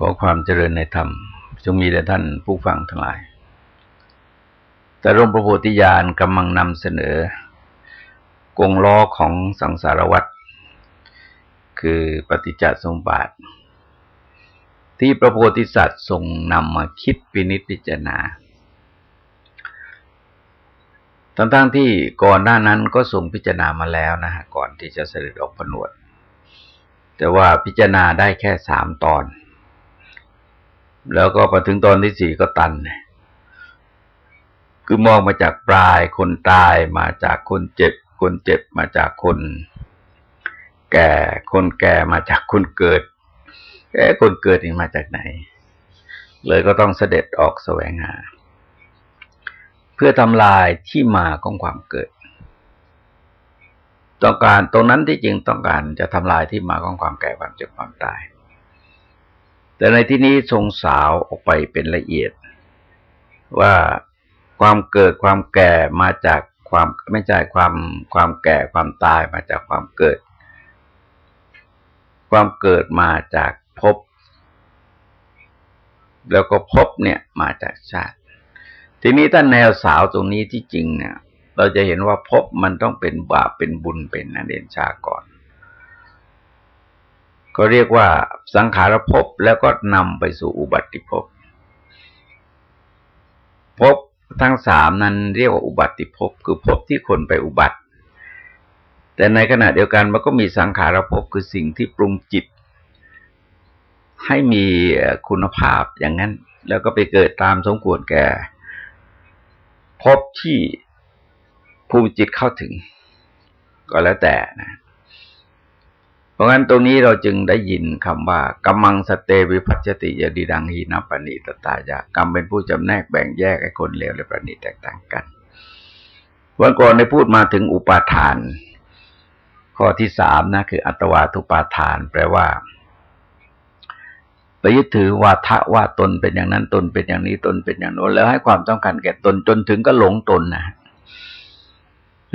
ขอความเจริญในธรรม จงมีแด่ท่านผู้ฟังทั้งหลาย แต่ร่มพระโพธิญาณกำลังนำเสนอ กงล้อของสังสารวัตรคือปฏิจจสมบาท ที่พระโพธิสัตว์ทรงนำมาคิดปินิจพิจารณาทั้งๆทที่ก่อนหน้านั้นก็ทรงพิจารณามาแล้วนะฮะก่อนที่จะเสด็จออกผนวด แต่ว่าพิจารณาได้แค่สามตอน แล้วก็พอถึงตอนที่สี่ก็ตัน คือมองมาจากปลายคนตายมาจากคนเจ็บ คนเจ็บมาจากคน แก่คนแก่มาจากคนเกิดแก่คนเกิดนี่มาจากไหน เลยก็ต้องเสด็จออกแสวงหา เพื่อทำลายที่มาของความเกิด ต้องการตรงนั้นที่จริงต้องการจะทำลายที่มาของความแก่ความเจ็บความตาย แต่ในที่นี้ทรงสาวออกไปเป็นละเอียด ว่าความเกิดความแก่มาจากความไม่ใช่ความความแก่ความตายมาจากความเกิด ความเกิดมาจากภพแล้วก็ภพเนี่ยมาจากชาติ ทีนี้ถ้าแนวสาวตรงนี้ที่จริงเนี่ย เราจะเห็นว่าภพมันต้องเป็นบาปเป็นบุญเป็นอเดนชาก่อน ก็เรียกว่าสังขารภพแล้วก็นำไปสู่อุบัติภพภพทั้งสามนั้นเรียกว่าอุบัติภพคือภพที่คนไปอุบัติ แต่ในขณะเดียวกันมันก็มีสังขารภพคือสิ่งที่ปรุงจิต ให้มีคุณภาพอย่างนั้น แล้วก็ไปเกิดตามสมควรแก่ภพที่ภูมิจิตเข้าถึง ก็แล้วแต่นะ เพราะงั้นตรงนี้เราจึงได้ยินคำว่ากำมังสเตวิพัชติยดีดังหีนปณิตตายากรรมเป็นผู้จำแนกแบ่งแยกให้คนเลวและประณีแตกต่างกัน วันก่อนได้พูดมาถึงอุปาทาน ข้อที่สามนะคือ อัตวาทุปาทาน แปลว่าไปยึดถือว่าทะว่าตนเป็นอย่างนั้นตนเป็นอย่างนี้ตนเป็นอย่างโน้นแล้วให้ความต้องการแก่ตนจนถึงก็หลงตนนะ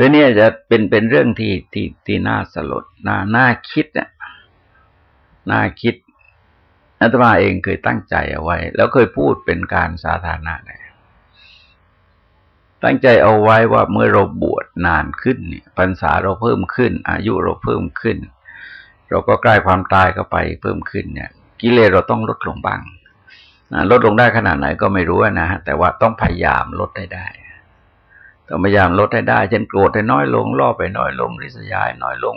เรื่องนี้จะเป็นเป็นเรื่องที่ที่ที่น่าสลดน่าน่าคิดเนี่ยน่าคิดอาตมาเองเคยตั้งใจเอาไว้ แล้วเคยพูดเป็นการสาธารณะเลยตั้งใจเอาไว้ว่าเมื่อเราบวชนานขึ้นเนี่ยพรรษาเราเพิ่มขึ้น อายุเราเพิ่มขึ้น เราก็ใกล้ความตายก็ไปเพิ่มขึ้นเนี่ย กิเลสเราต้องลดลงบ้างลดลงได้ขนาดไหนก็ไม่รู้นะฮะแต่ว่าต้องพยายามลดได้ได้ ต้องพยายามลดให้ได้ เช่นโกรธให้น้อยลงล่อไปน้อยลงริษยาน้อยลง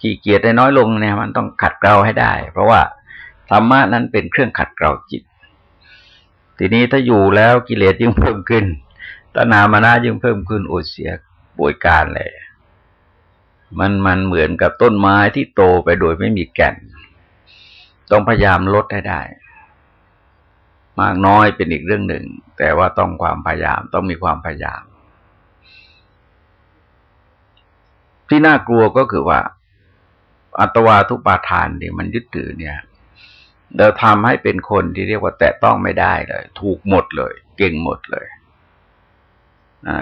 ขี้เกียจให้น้อยลงเนี่ย มันต้องขัดเกลาให้ได้ เพราะว่าธรรมะนั้นเป็นเครื่องขัดเกลาจิต ทีนี้ถ้าอยู่แล้วกิเลสยิ่งเพิ่มขึ้นตนามานะยิ่งเพิ่มขึ้นโอเสียป่วยการเลยมันมันเหมือนกับต้นไม้ที่โตไปโดยไม่มีแก่น ต้องพยายามลดให้ได้ มากน้อยเป็นอีกเรื่องหนึ่ง แต่ว่าต้องความพยายามต้องมีความพยายาม ที่น่ากลัวก็คือว่า อัตวาทุปาทานเนี่ยมันยึดถือเนี่ยเราทำให้เป็นคนที่เรียกว่าแตะต้องไม่ได้เลย ถูกหมดเลย เก่งหมดเลย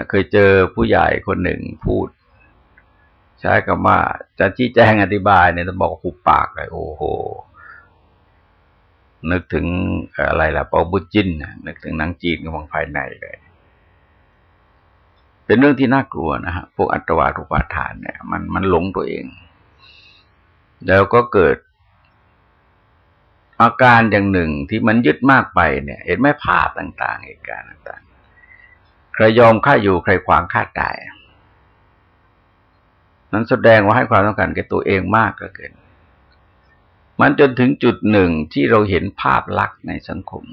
เคยเจอผู้ใหญ่คนหนึ่งพูด ใช้คำว่า จะชี้แจงอธิบายเนี่ยต้องบอกหุบปากเลยโอ้โห นึกถึงอะไรล่ะเปอบุจินนึกถึงหนังจีนกับภายในเลย เป็นเรื่องที่น่ากลัวนะฮะพวกอัตวาทุปาทานเนี่ย มันมันหลงตัวเอง แล้วก็เกิด อาการอย่างหนึ่งที่มันยึดมากไปเนี่ย เห็นไม่ผ่าต่าง ๆ เหตุการณ์ต่าง ๆ ใครยอมฆ่าอยู่ใครขวางฆ่าตายนั้นแสดงว่าให้ความต้องการแก่ตัวเองมากก็เกิน มันจนถึงจุดหนึ่งที่เราเห็นภาพลักษณ์ในสังคม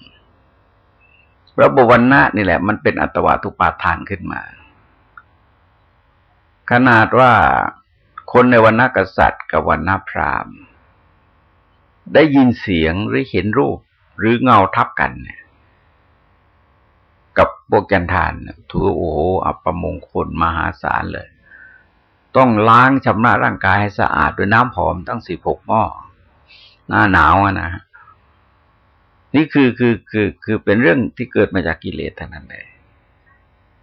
ระบบวันณะนี่แหละ มันเป็นอัตวาทุปาทานขึ้นมา ขนาดว่าคนในวันนกษัตริย์กับวันนาพราหมณ์ ได้ยินเสียงหรือเห็นรูปหรือเงาทับกันเนี่ยกับโบกันทานถือโอ้โหอัปมงคลมหาศาลเลย ต้องล้างชำระร่างกายให้สะอาดด้วยน้ำหอมตั้งสิบหกหม้อหน้าหนาวนะนี่คือคือคือคือเป็นเรื่องที่เกิดมาจากกิเลสทั้งนั้นเลย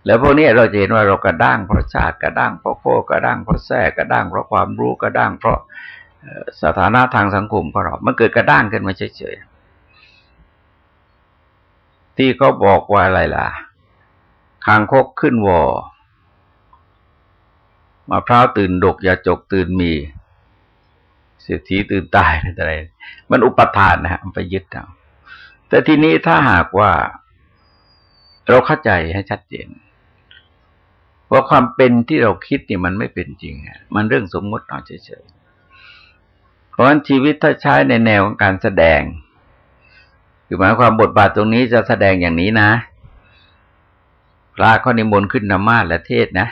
แล้วพวกนี้เราจะเห็นว่าเรากระด้างเพราะชาติกระด้างเพราะโคกระด้างเพราะแท้กระด้างเพราะความรู้กระด้างเพราะสถานะทางสังคมของเรามันเกิดกระด้างขึ้นมาเฉยๆที่เขาบอกว่าอะไรล่ะคางคกขึ้นวอมะพร้าวตื่นดกยาจกตื่นมีเศรษฐีตื่นตายอะไร มันอุปทานนะฮะมันไปยึดเอาแต่ทีนี้ถ้าหากว่า เราเข้าใจให้ชัดเจน ว่าความเป็นที่เราคิดนี่มันไม่เป็นจริงมันเรื่องสมมติเอาเฉยๆเพราะฉะนั้นชีวิตถ้าใช้ในแนวของการแสดงคือหมายความบทบาทตรงนี้จะแสดงอย่างนี้นะพระข้อนิมนต์ขึ้นนมาและเทศนะ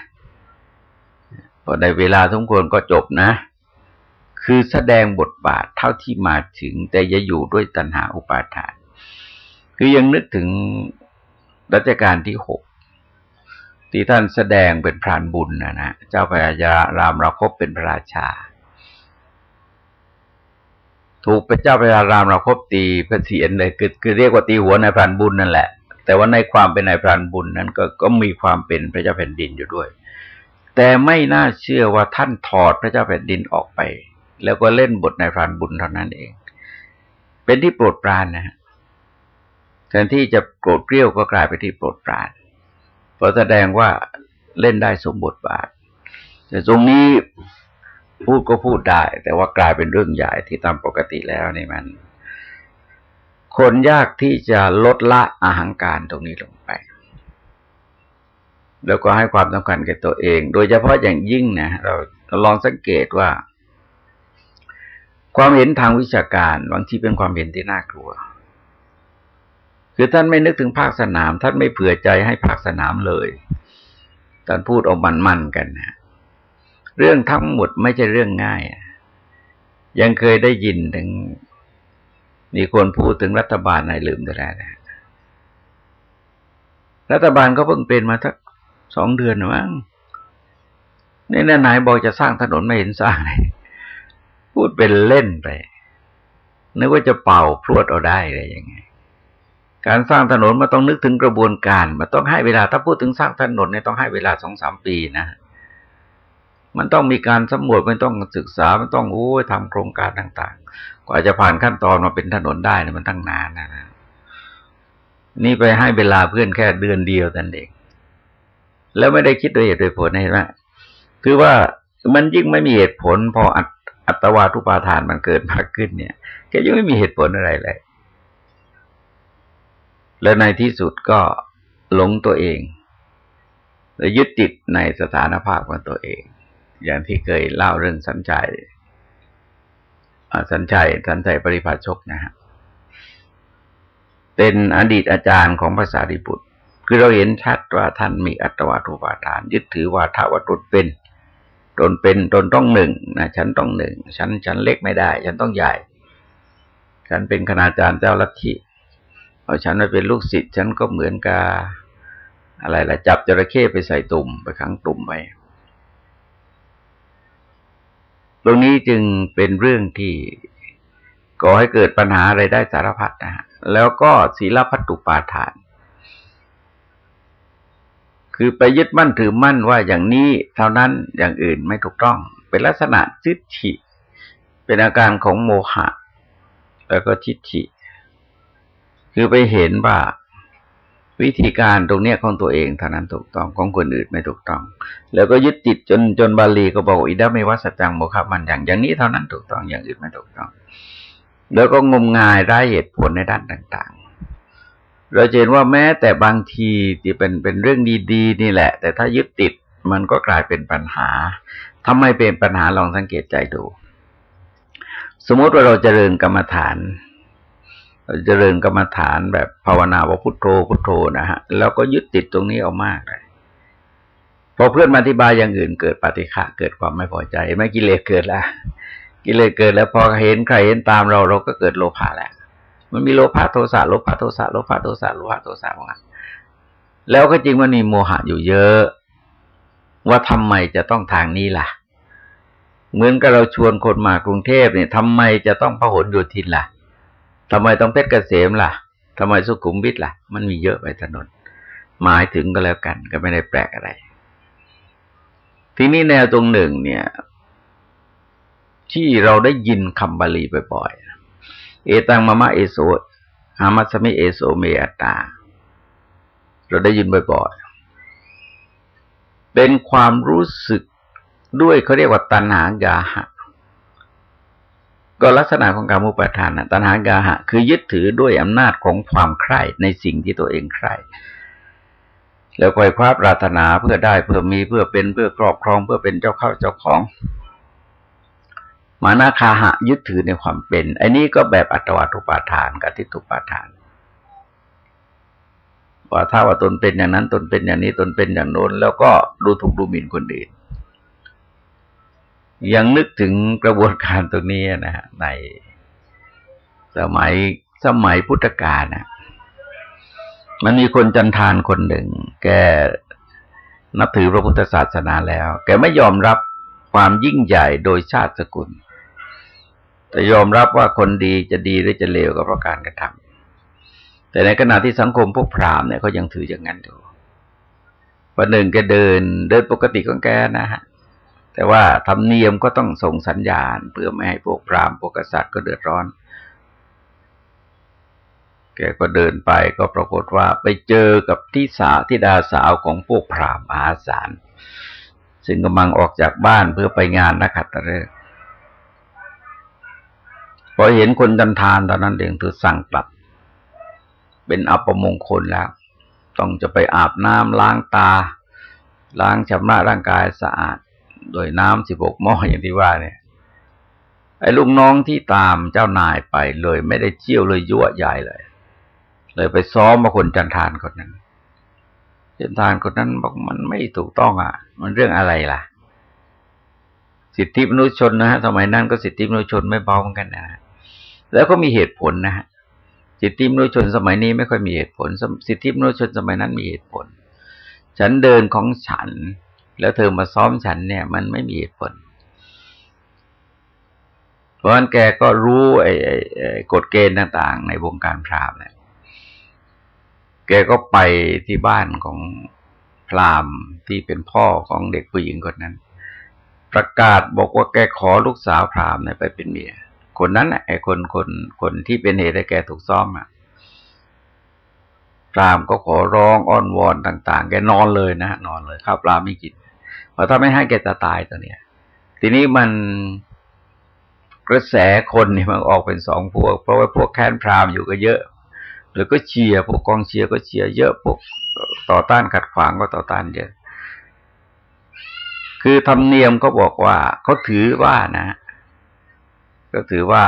พอในเวลาสมควรก็จบนะ คือแสดงบทบาทเท่าที่มาถึง แต่อย่าอยู่ด้วยตัณหาอุปาทาน คือยังนึกถึงรัชกาลที่หก ที่ท่านแสดงเป็นพรานบุญนะนะเจ้าพระยารามเราคบเป็นพระราชา ถูกเป็นเจ้าพระยารามเราคบตีพระเศียรเลยคือคือเรียกว่าตีหัวในพรานบุญนั่นแหละ แต่ว่าในความเป็นนายพรานบุญนั้นก็ก็มีความเป็นพระเจ้าแผ่นดินอยู่ด้วย แต่ไม่น่าเชื่อว่าท่านถอดพระเจ้าแผ่นดินออกไป แล้วก็เล่นบทนายพรานบุญเท่านั้นเอง เป็นที่โปรดปรานนะฮะแทนที่จะโกรธเกรี้ยวก็กลายไปที่โปรดปรานเพราะแสดงว่าเล่นได้สมบทบาท แต่ตรงนี้พูดก็พูดได้ แต่ว่ากลายเป็นเรื่องใหญ่ที่ตามปกติแล้วนี่มัน คนยากที่จะลดละอาหังการตรงนี้ลงไป แล้วก็ให้ความสำคัญแก่ตัวเอง โดยเฉพาะอย่างยิ่งนะเราเราลองสังเกตว่า ความเห็นทางวิชาการบางทีเป็นความเห็นที่น่ากลัว คือท่านไม่นึกถึงภาคสนาม ท่านไม่เผื่อใจให้ภาคสนามเลยท่านพูดออกมันๆกันนะเรื่องทั้งหมดไม่ใช่เรื่องง่าย ยังเคยได้ยินถึง มีคนพูดถึงรัฐบาลในลืมไปแล้วนะรัฐบาลก็เพิ่งเป็นมาสักสองเดือนมั้งนี่นไหนบอกจะสร้างถนนไม่เห็นสร้างเลยพูดเป็นเล่นไปนึกว่าจะเป่าพรวดเอาได้อะไรย่างเงี้ย การสร้างถนนมันต้องนึกถึงกระบวนการมันต้องให้เวลาถ้าพูดถึงสร้างถนนเนี่ยต้องให้เวลาสองสามปีนะมันต้องมีการสำรวจมันต้องศึกษา มันต้องโอ้ยทำโครงการต่างๆ กว่าจะผ่านขั้นตอนมาเป็นถนนได้เนี่ยมันตั้งนานนะนี่ไปให้เวลาเพื่อนแค่เดือนเดียวแต่เองแล้วไม่ได้คิดโดยเหตุโดยผลเห็นไหมคือว่ามันยิ่งไม่มีเหตุผล พออัตวาทุปาทานมันเกิดมากขึ้นเนี่ยแกยังไม่มีเหตุผลอะไรเลย แล้วในที่สุดก็หลงตัวเอง และยึดติดในสถานภาพของตัวเอง อย่างที่เคยเล่าเรื่องสัญชัยสัญชัยสัญชัยปริภาชกนะฮะเป็นอดีตอาจารย์ของภาษาดิบุตรคือเราเห็นชัดว่าท่านมีอัตวาทุปาทาน ยึดถือว่าท้าวตนเป็นตนเป็นตนต้องหนึ่งนะฉันต้องหนึ่งฉันฉันเล็กไม่ได้ ฉันต้องใหญ่ ฉันเป็นคณาจารย์เจ้าลัทธิ เอาฉันมาเป็นลูกศิษย์ฉันก็เหมือนกับอะไรล่ะ จับจระเข้ไปใส่ตุ่มไปขังตุ่มไว้ตรงนี้จึงเป็นเรื่องที่ก่อให้เกิดปัญหาอะไรได้สารพัดนะฮะแล้วก็ศีลพัตตุปาทาน คือไปยึดมั่นถือมั่นว่าอย่างนี้เท่านั้นอย่างอื่นไม่ถูกต้อง เป็นลักษณะจิตฉิเป็นอาการของโมหะ แล้วก็ทิฏฐิ คือไปเห็นว่าวิธีการตรงเนี้ยของตัวเองเท่านั้นถูกต้องของคนอื่นไม่ถูกต้อง แล้วก็ยึดติดจนจนบาลีก็บอกอิดาไม่วัสจังโมฆะมันอย่างอย่างนี้เท่านั้นถูกต้องอย่างอื่นไม่ถูกต้อง แล้วก็งมงายได้เหตุผลในด้านต่าง ๆ เราเห็นว่าแม้แต่บางทีที่เป็นเป็นเรื่องดีๆ นี่แหละ แต่ถ้ายึดติดมันก็กลายเป็นปัญหาทำไมเป็นปัญหาลองสังเกตใจดู สมมติว่าเราจเจริญกรรมฐาน เจริญกรรมฐานแบบภาวนาว่าพุทโธพุทโธนะฮะแล้วก็ยึดติดตรงนี้เอามากเลยพอเพื่อนมาอธิบายอย่างอื่นเกิดปฏิฆะเกิดความไม่พอใจ ไม่กิเลสเกิดแล้วกิเลสเกิดแล้วพอเห็นใครเห็นตามเราเราก็เกิดโลภะแหละมันมีโลภะโทสะโลภะโทสะโลภะโทสะโลภะโทสะมาแล้วก็จริงมันมีโมหะอยู่เยอะ ว่าทำไมจะต้องทางนี้ล่ะ เหมือนกับเราชวนคนมากรุงเทพเนี่ยทำไมจะต้องพหลโยธินล่ะ ทำไมต้องเพชรเกษมล่ะทำไมสุขุมวิทล่ะ มันมีเยอะไปถนน หมายถึงก็แล้วกันก็ไม่ได้แปลกอะไร ทีนี้แนวตรงหนึ่งเนี่ย ที่เราได้ยินคำบาลีบ่อยๆเอตังมะมะเอโสอามัสมิเอโสเมอตา เราได้ยินบ่อยๆเป็นความรู้สึกด้วยเขาเรียกว่าตัณหากาหะ ก็ลักษณะของการมุปาทานนะตัณหากาหะ คือยึดถือด้วยอำนาจของความใคร่ในสิ่งที่ตัวเองใคร่แล้วคอยคว้าปรารถนาเพื่อได้เพื่อมีเพื่อเป็นเพื่อครอบครองเพื่อเป็นเจ้าเข้าเจ้าของ มานาคาหะยึดถือในความเป็นอันนี้ก็แบบอัตวัตุปาทานกับทิฏฐุปาทานว่าถ้าว่าตนเป็นอย่างนั้นตนเป็นอย่างนี้ตนเป็นอย่างโน้น แล้วก็ดูถูกดูหมิ่นคนอื่น ยังนึกถึงกระบวนการตรงนี้นะฮะในสมัยสมัยพุทธกาลนะมันมีคนจันทานคนหนึ่ง แกนับถือพระพุทธศาสนาแล้ว แกไม่ยอมรับความยิ่งใหญ่โดยชาติสกุล แต่ยอมรับว่าคนดีจะดีหรือจะเลวก็เพราะการกระทำแต่ในขณะที่สังคมพวกพราหมณ์เนี่ยเขายังถืออย่างนั้นอยู่วันหนึ่งแกเดิน เดินปกติของแกนะฮะ แต่ว่าทำเนียมก็ต้องส่งสัญญาณ เพื่อไม่ให้พวกพราหมณ์พวกกษัตริย์ก็เดือดร้อน แกก็เดินไปก็ปรากฏว่าไปเจอกับที่สาที่ดาสาวของพวกพราหมณ์มหาศาลซึ่งกำลังออกจากบ้านเพื่อไปงานนักขัตฤกษ์พอเห็นคนจันทานตอนนั้นเองถือสั่งกลับ เป็นอัปมงคลแล้ว ต้องจะไปอาบน้ำล้างตา ล้างชำระร่างกายสะอาด โดยน้ำสิบกหม้ออย่างที่ว่าเนี่ย ไอ้ลูกน้องที่ตามเจ้านายไปเลย ไม่ได้เชี่ยวเลยยั่วใหญ่เลย เลยไปซ้อมมาคนจันทานคนนั้นจันทานคนนั้นบอกมันไม่ถูกต้องอะ มันเรื่องอะไรล่ะ สิทธิมนุษยชนนะฮะสมัยนั้นก็สิทธิมนุษยชนไม่เบาเหมือนกันนะแล้วก็มีเหตุผลนะฮะสิทธิมนุษยชนสมัยนี้ไม่ค่อยมีเหตุผล สิทธิมนุษยชนสมัยนั้นมีเหตุผล ฉันเดินของฉัน แล้วเธอมาซ้อมฉันเนี่ย มันไม่มีเหตุผล เพราะนั้นแกก็รู้ไอ้กฎเกณฑ์ต่างๆ ในวงการพราหมณ์เนี่ยแกก็ไปที่บ้านของพราหมณ์ที่เป็นพ่อของเด็กผู้หญิงคนนั้น ประกาศบอกว่าแกขอลูกสาวพราหมณ์ไปเป็นเมียคนนั้นไอ้คนคนคนที่เป็นเหตุให้แกถูกซ้อมอะพราหมณ์ก็ขอร้องอ้อนวอนต่าง ๆ แกนอนเลยนะนอนเลยข้าวปลาไม่กิน พราะถ้าไม่ให้แกจะตายตัวเนี้ย ทีนี้มันกระแสคนเนี่ยมันออกเป็นสองพวก เพราะว่าพวกแค้นพราหมอยู่ก็เยอะ แล้วก็เชียร์พวกกองเชียร์ก็เชียร์เยอะพวกต่อต้านขัดขวางก็ต่อต้านเยอะ คือธรรมเนียมก็บอกว่าเขาถือว่านะ ก็ถือว่า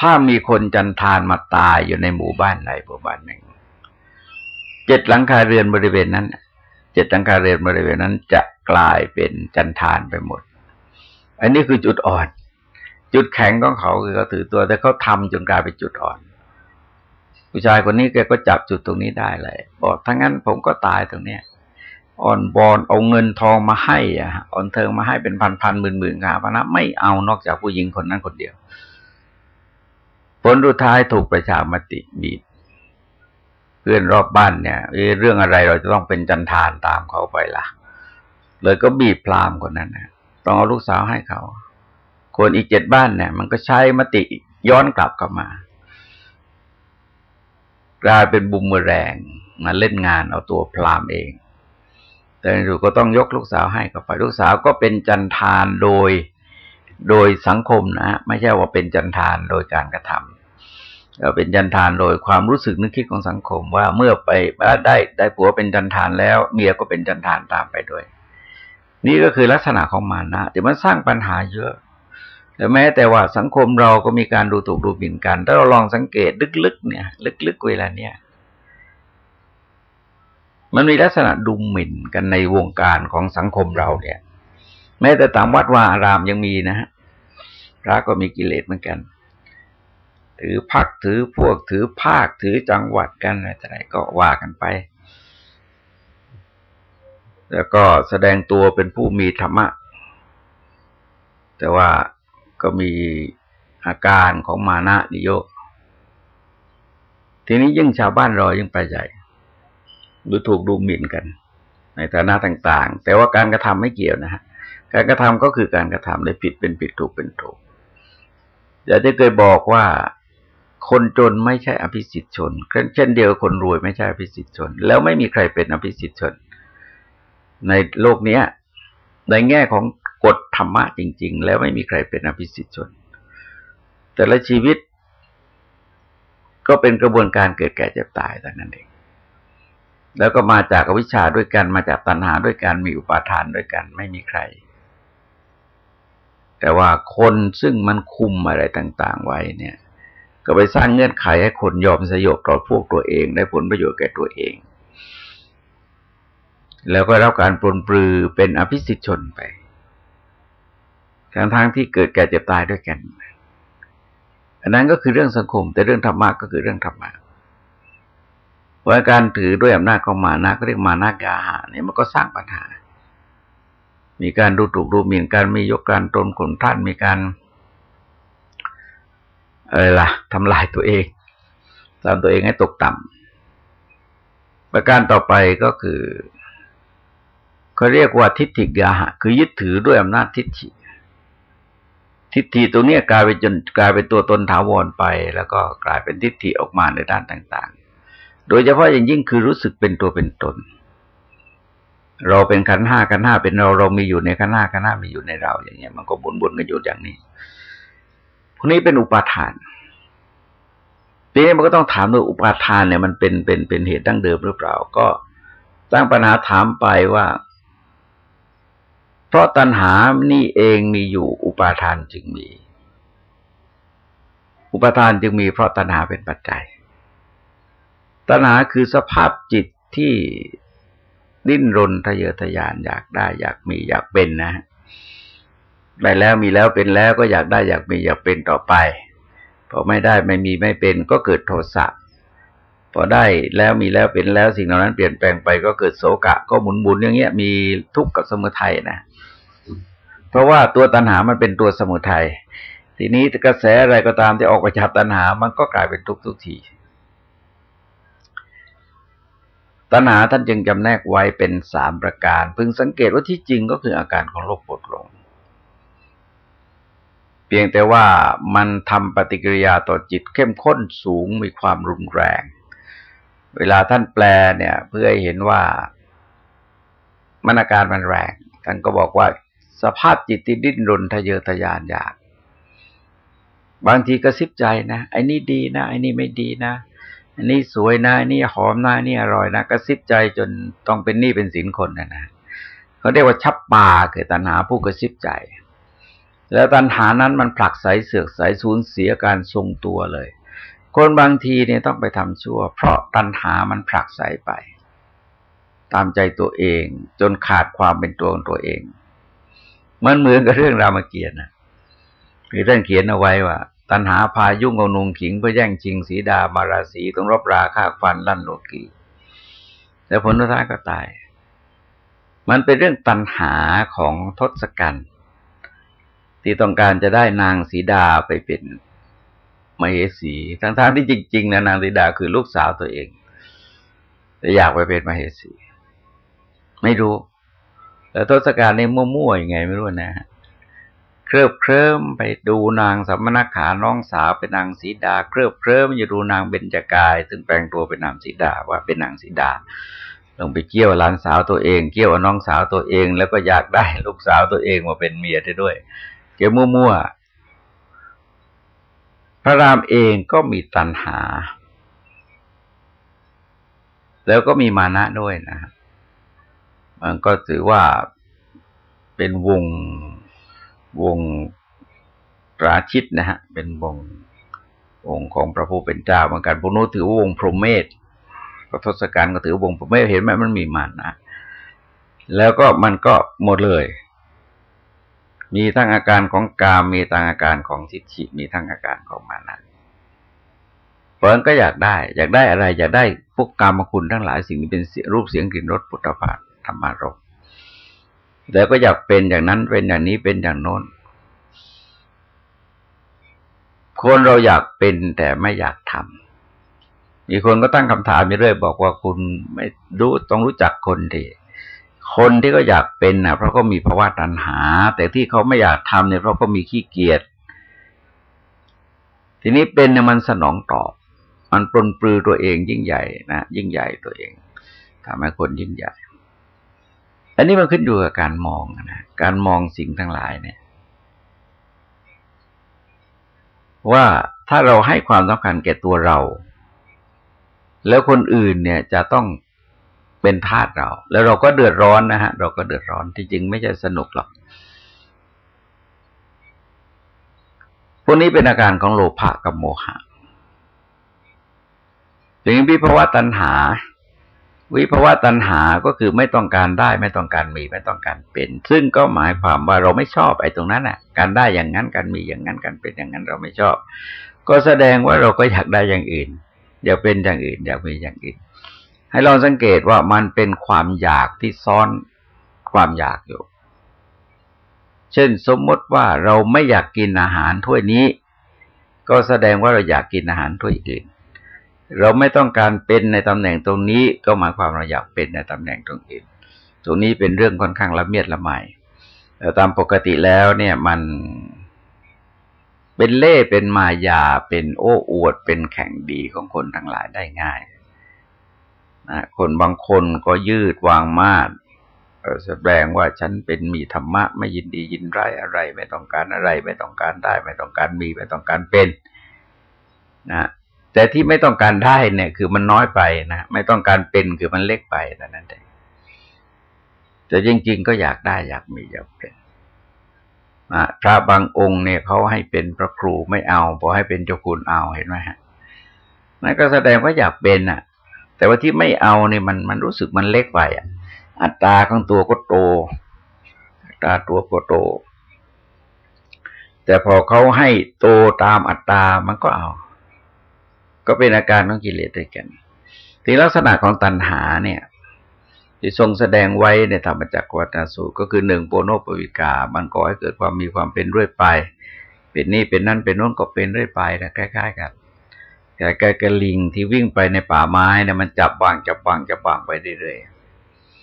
ถ้ามีคนจันทานมาตายอยู่ในหมู่บ้านใดหมู่บ้านหนึ่งเจ็ดหลังคาเรือนบริเวณนั้นเจ็ดหลังคาเรือนบริเวณนั้นจะ กลายเป็นจันทานไปหมด อันนี้คือจุดอ่อน จุดแข็งของเขาคือเขาถือตัว แต่เขาทำจนกลายเป็นจุดอ่อน ผู้ชายคนนี้แกก็จับจุดตรงนี้ได้เลยบอกถ้างั้นผมก็ตายตรงเนี้ยอ่อนบอลเอาเงินทองมาให้อะอ่อนเทิงมาให้เป็นพันพันหมื่นหมื่นกาพนะ ไม่เอานอกจากผู้หญิงคนนั้นคนเดียว ผลสุดท้ายถูกประชามติบีบเพื่อนรอบบ้านเนี่ยเรื่องอะไรเราจะต้องเป็นจันทานตามเขาไปละ่ะ เลยก็บีบพรามคนนั้นนะต้องเอาลูกสาวให้เขา คนอีกเจ็ดบ้านเนี่ย มันก็ใช้มติย้อนกลับกลับมา กลายเป็นบุมเมแรงมาเล่นงานเอาตัวพรามเอง แต่ในสุดก็ต้องยกลูกสาวให้กับไปลูกสาวก็เป็นจันทานโดยโดยสังคมนะ ไม่ใช่ว่าเป็นจันทานโดยการกระทำเราเป็นจันทานโดยความรู้สึกนึกคิดของสังคมว่าเมื่อไปได้ได้ผัวเป็นจันทานแล้ว เมียก็เป็นจันทานตามไปด้วย นี่ก็คือลักษณะของมานะแต่มันสร้างปัญหาเยอะแต่แม้แต่ว่าสังคมเราก็มีการดูถูกดูหมิ่นกัน ถ้าเราลองสังเกตลึกๆเนี่ย ลึกๆเวลาเนี้ยมันมีลักษณะดูหมิ่นกันในวงการของสังคมเราเนี่ย แม้แต่ตามวัดว่าอารามยังมีนะฮะพระก็มีกิเลสเหมือนกัน ถือพักถือพวกถือภาคถือจังหวัดกันอะไรก็ว่ากันไป แล้วก็แสดงตัวเป็นผู้มีธรรมะ แต่ว่าก็มีอาการของมานะนิโยทีนี้ยิ่งชาวบ้านรายิ่งไปใหญ่ดูถูกดูหมิ่นกัน ในฐานะต่างๆ แต่ว่าการกระทำไม่เกี่ยวนะฮะการกระทำก็คือการกระทำได้ผิดเป็นผิดถูกเป็นถูกอย่าได้เคยบอกว่าคนจนไม่ใช่อภิสิทธิชน เช่นเดียวคนรวยไม่ใช่อภิสิทธิชน แล้วไม่มีใครเป็นอภิสิทธิชน ในโลกนี้ในแง่ของกฎธรรมะจริง ๆ แล้วไม่มีใครเป็นอภิสิทธิชน แต่ละชีวิตก็เป็นกระบวนการเกิดแก่เจ็บตายแต่นั้นเอง แล้วก็มาจากอวิชชาด้วยกัน มาจากตัณหาด้วยกัน มีอุปาทานด้วยกัน ไม่มีใคร แต่ว่าคนซึ่งมันคุมอะไรต่าง ๆ ไว้เนี่ย ก็ไปสร้างเงื่อนไขให้คนยอมสยบต่อพวกตัวเอง ได้ผลประโยชน์แก่ตัวเอง แล้วก็รับการปลนปลือเป็นอภิสิทธิชนไปทั้งทางที่เกิดแก่เจ็บตายด้วยกัน อันนั้นก็คือเรื่องสังคม แต่เรื่องธรรมะก็คือเรื่องธรรมะว่าการถือด้วยอำนาจของมานะก็เรียกมานะกาหาเนี่ยมันก็สร้างปัญหา มีการดูถูกดูหมิ่นการมียกการตนขนท่านมีการอะไรล่ะทำลายตัวเองทำตัวเองให้ตกต่ำประการต่อไปก็คือ เขาเรียกว่าทิฏฐิกาหะ คือยึดถือด้วยอำนาจทิฏฐิ ทิฏฐิตรงนี้กลายเป็นจนกลายเป็นตัวตนถาวรไป แล้วก็กลายเป็นทิฏฐิออกมาในด้านต่าง ๆ โดยเฉพาะอย่างยิ่งคือรู้สึกเป็นตัวเป็นตน เราเป็นขันห้าขันห้าเป็นเราเรามีอยู่ในขันห้าขันห้ามีอยู่ในเรา อย่างเงี้ย มันก็บนบนกันอยู่อย่างนี้พวกนี้เป็นอุปาทานทีนี้มันก็ต้องถามว่าอุปาทานเนี่ยมันเป็นเป็นเป็นเหตุดั้งเดิมหรือเปล่า ก็ตั้งปัญหาถามไปว่า ราะตัณหานี่เองมีอยู่อุปาทานจึงมี อุปาทานจึงมีเพราะตัณหาเป็นปัจจัย ตัณหาคือสภาพจิตที่ดิ้นรนทะเยอทะยานอยากได้อยากมีอยากเป็นนะได้แล้วมีแล้วเป็นแล้วก็อยากได้อยากมีอยากเป็นต่อไปพอไม่ได้ไม่มีไม่เป็นก็เกิดโทสะพอได้แล้วมีแล้วเป็นแล้วสิ่งเหล่านั้นเปลี่ยนแปลงไปก็เกิดโศกะ ก็หมุนหมุนอย่างเงี้ยมีทุกข์กับสมุทัยนะ เพราะว่าตัวตัณหามันเป็นตัวสมุทัยทีนี้กระแสอะไรก็ตามที่ออกมาจากตัณหา มันก็กลายเป็นทุกทุกที ตัณหาท่านจึงจำแนกไว้เป็นสามประการ พึงสังเกตว่าที่จริงก็คืออาการของโลกปวดหลง เพียงแต่ว่ามันทำปฏิกิริยาต่อจิตเข้มข้นสูงมีความรุนแรง เวลาท่านแปลเนี่ย เพื่อให้เห็นว่ามันอาการมันแรง ท่านก็บอกว่า สภาพจิตที่ดิ้นรนทะเยอทะยานอยาก บางทีกระซิบใจนะไอ้นี่ดีนะไอ้นี่ไม่ดีนะอันนี้สวยนะนนี้หอมนะนี่อร่อยนะกระซิบใจจนต้องเป็นหนี้เป็นสินคนนะนะเขาเรียกว่าชับป่าเกิดตัณหาผู้กระซิบใจ แล้วตัณหานั้นมันผลักใสเสือกใสสูญเสียการทรงตัวเลย คนบางทีเนี่ยต้องไปทำชั่ว เพราะตัณหามันผลักใสไป ตามใจตัวเอง จนขาดความเป็นตัวของตัวเอง มันเหมือนกับเรื่องรามเกียรตินะคือท่านเขียนเอาไว้ว่า ตันหาพายุ่งเอานุงขิงเพื่อแย่งชิงสีดามาราศีต้องรบราฆ่าฟันลั่นโลกีแต่ผลท้ายก็ตาย มันเป็นเรื่องตันหาของทศกัณฐ์ที่ต้องการจะได้นางสีดาไปเป็นมเหสีทั้งๆที่จริงๆนะนางสีดาคือลูกสาวตัวเอง แต่อยากไปเป็นมเหสี ไม่รู้ แต่ทศกัณฐ์นี่มั่วๆยังไงไม่รู้นะฮะเคลิบเคลิ้มไปดูนางสัมมนาขาน้องสาวเป็นนางสีดา เคลิบเคลิ้มอยู่ดูนางเบญจกาย ซึ่งแปลงตัวเป็นนางสีดาว่าเป็นนางสีดาลงไปเกี่ยวหลานสาวตัวเอง เกี่ยวน้องสาวตัวเอง แล้วก็อยากได้ลูกสาวตัวเองมาเป็นเมียได้ด้วยเกี่ยวมั่วๆพระรามเองก็มีตัณหา แล้วก็มีมานะด้วยนะครับ มันก็ถือว่าเป็นวงวงราชิตนะฮะ เป็นวงวงของพระผู้เป็นเจ้าเหมือนกันพวกนู้ถือว่าวงพรหมเมธก็ทศกัณฐ์ก็ถือวงพรหมเมธเห็นไหมมันมีมันนะแล้วก็มันก็หมดเลย มีทั้งอาการของกาม มีทั้งอาการของทิฏฐิ มีทั้งอาการของมานะเพราะนั้นก็อยากได้ อยากได้อะไร อยากได้พวกกามคุณทั้งหลายสิ่งที่เป็นรูปเสียงกลิ่นรสปุถะภา ธรรมารมแล้วก็อยากเป็นอย่างนั้นเป็นอย่างนี้เป็นอย่างโน้น คนเราอยากเป็นแต่ไม่อยากทำมีคนก็ตั้งคำถามอยู่เรื่อยบอกว่าคุณไม่รู้ต้องรู้จักคนดีคนที่ก็อยากเป็นนะเพราะก็มีภาวะตัณหา แต่ที่เขาไม่อยากทำเนี่ยเพราะก็มีขี้เกียจทีนี้เป็นเนี่ยมันสนองตอบ มันปลนปลือตัวเองยิ่งใหญ่นะยิ่งใหญ่ตัวเองทำให้คนยิ่งใหญ่ อันนี้มันขึ้นอยู่กับการมองนะการมองสิ่งทั้งหลายเนี่ย ว่าถ้าเราให้ความสำคัญแก่ตัวเรา แล้วคนอื่นเนี่ยจะต้องเป็นทาสเรา แล้วเราก็เดือดร้อนนะฮะ เราก็เดือดร้อนที่จริงไม่ใช่สนุกหรอกพวกนี้เป็นอาการของโลภะกับโมหะถึงวิภาวะตัณหา วิภาวะตัณหาก็คือไม่ต้องการได้ ไม่ต้องการมีไม่ต้องการเป็น ซึ่งก็หมายความว่าเราไม่ชอบไอ้ตรงนั้นน่ะ การได้อย่างนั้นการมีอย่างนั้นการเป็นอย่างนั้นเราไม่ชอบ ก็แสดงว่าเราก็อยากได้อย่างอื่น อยากเป็นอย่างอื่น อยากมีอย่างอื่น ให้ลองสังเกตว่ามันเป็นความอยากที่ซ้อนความอยากอยู่ เช่นสมมติว่าเราไม่อยากกินอาหารถ้วยนี้ ก็แสดงว่าเราอยากกินอาหารถ้วยอื่น เราไม่ต้องการเป็นในตำแหน่งตรงนี้ ก็หมายความเราอยากเป็นในตำแหน่งตรงอื่น ตรงนี้เป็นเรื่องค่อนข้างละเมียดละไมแต่ตามปกติแล้วเนี่ยมันเป็นเล่เป็นมายาเป็นโอ้อวดเป็นแข่งดีของคนทั้งหลายได้ง่ายนะคนบางคนก็ยืดวางมาดแสดงว่าฉันเป็นมีธรรมะ ไม่ยินดียินร้ายอะไร ไม่ต้องการอะไร ไม่ต้องการได้ ไม่ต้องการมี ไม่ต้องการเป็น นะ แต่ที่ไม่ต้องการได้เนี่ย คือมันน้อยไปนะไม่ต้องการเป็นคือมันเล็กไปแต่นั้นเองแต่จริง ๆ ก็อยากได้อยากมีอยากเป็นพระบางองค์เนี่ยเขาให้เป็นพระครูไม่เอาพอให้เป็นเจ้าคุณเอาเห็นไหมฮะนั่นก็แสดงว่าอยากเป็นอะ แต่ว่าที่ไม่เอาเนี่ยมันมันรู้สึกมันเล็กไปอะ อัตราของตัวก็โตตาตัวก็โต แต่พอเขาให้โตตามอัตรามันก็เอา ก็เป็นอาการของกิเลสด้วยกันทีลักษณะของตัณหาเนี่ย ที่ทรงแสดงไว้ในธรรมจักรวัฏสูตรก็คือหนึ่งโปโนปวิกา มันก่อให้เกิดความมีความเป็นเรื่อยไป เป็นนี่เป็นนั่นเป็นโน้นก็เป็นเรื่อยไปนะคล้ายๆกันแก่กระลิงที่วิ่งไปในป่าไม้เนี่ยมันจับบางจับบางจับบางไปเรื่อย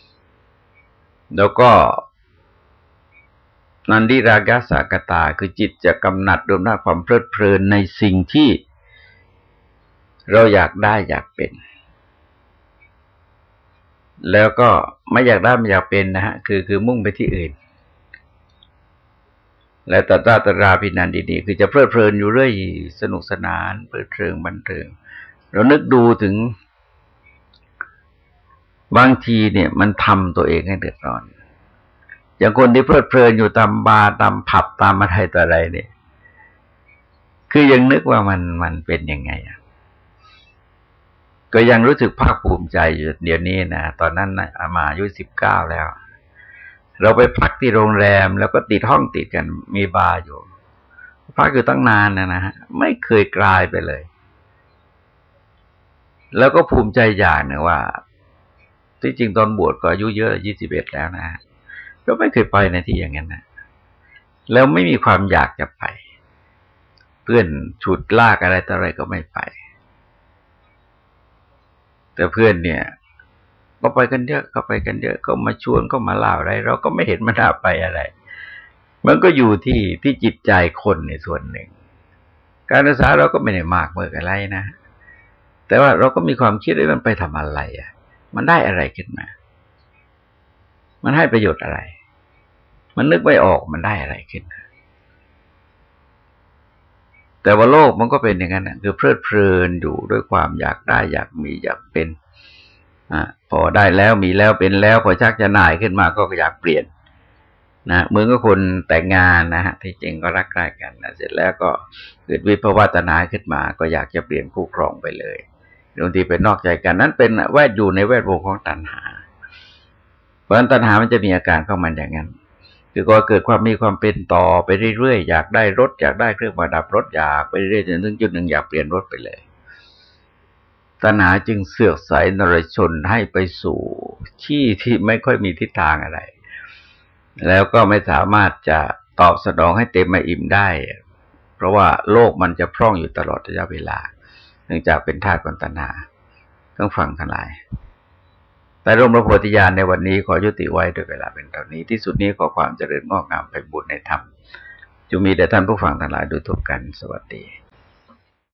ๆแล้วก็นันดิรากาสากตาคือจิตจะกำหนัดดมหน้าความเพลิดเพลินในสิ่งที่ เราอยากได้อยากเป็น แล้วก็ไม่อยากได้ไม่อยากเป็นนะฮะคือคือมุ่งไปที่อื่น และตัตาตราพินันดีๆ คือจะเพลิดเพลินอยู่เรื่อยสนุกสนานเพลิดเพลินบันเทิงเรานึกดูถึง บางทีเนี่ย มันทำตัวเองให้เดือดร้อนอย่างคนที่เพลิดเพลินอยู่ตามบาร์ตามผับตามอะไรต่ออะไรเนี่ย คือยังนึกว่ามันมันเป็นยังไงอะ ก็ยังรู้สึกภาคภูมิใจอยู่เดี๋ยวนี้นะตอนนั้นนะอามาอายุสิบเก้าแล้ว เราไปพักที่โรงแรม แล้วก็ติดห้องติดกันมีบาร์อยู่พักอยู่ตั้งนานนะนะฮะไม่เคยกลายไปเลย แล้วก็ภูมิใจอย่างหนึ่งว่า ที่จริงตอนบวชก็อายุเยอะยี่สิบเอ็ดแล้วนะก็ไม่เคยไปในที่อย่างนั้นนะแล้วไม่มีความอยากจะไป เพื่อนฉุดลากอะไรต่ออะไรก็ไม่ไป แต่เพื่อนเนี่ย ก็ไปกันเยอะก็ไปกันเยอะก็มาชวนก็มาเล่าอะไร เราก็ไม่เห็นมันน่าไปอะไร มันก็อยู่ที่ที่จิตใจคนในส่วนหนึ่ง การศึกษาเราก็ไม่ได้มากเมื่ออะไรนะ แต่ว่าเราก็มีความคิดว่ามันไปทำอะไรอะ มันได้อะไรขึ้นมา มันให้ประโยชน์อะไร มันนึกไม่ออกมันได้อะไรขึ้น แต่ว่าโลกมันก็เป็นอย่างนั้นคือเพลิดเพลินอยู่ด้วยความอยากได้อยากมีอยากเป็นอพอได้แล้วมีแล้วเป็นแล้ว พอชักจะหน่ายขึ้นมาก็อยากเปลี่ยนนะเหมือนกับคนแต่งงานนะฮะที่จริงก็รักใกล้กันนะเสร็จแล้วก็เกิดวิภาวตนาขึ้นมา ก็อยากจะเปลี่ยนคู่ครองไปเลยบางทีเป็นนอกใจกันนั้นเป็นแวดอยู่ในแวดวงของตัณหา เพราะฉะนั้นตัณหามันจะมีอาการเข้ามันอย่างนั้น คือก็เกิดความมีความเป็นต่อไปเรื่อยๆอยากได้รถอยากได้เครื่องประดับรถอยากไปเรื่อยๆจนถึงจุดหนึ่งอยากเปลี่ยนรถไปเลยตัณหาจึงเสือกใสนรชนให้ไปสู่ที่ที่ไม่ค่อยมีทิศทางอะไร แล้วก็ไม่สามารถจะตอบสนองให้เต็มมาอิ่มได้ เพราะว่าโลกมันจะพร่องอยู่ตลอดระยะเวลา เนื่องจากเป็นธาตุปัตนาต้องฟังทั้งหลาย แต่ร่มพระโพธิญาณในวันนี้ขอยุติไว้โดยเวลาเป็นเท่านี้ ที่สุดนี้ขอความเจริญงอกงามไปบุญในธรรมจุมีแต่ท่านผู้ฟังทั้งหลายดูทุกกันสวัสดี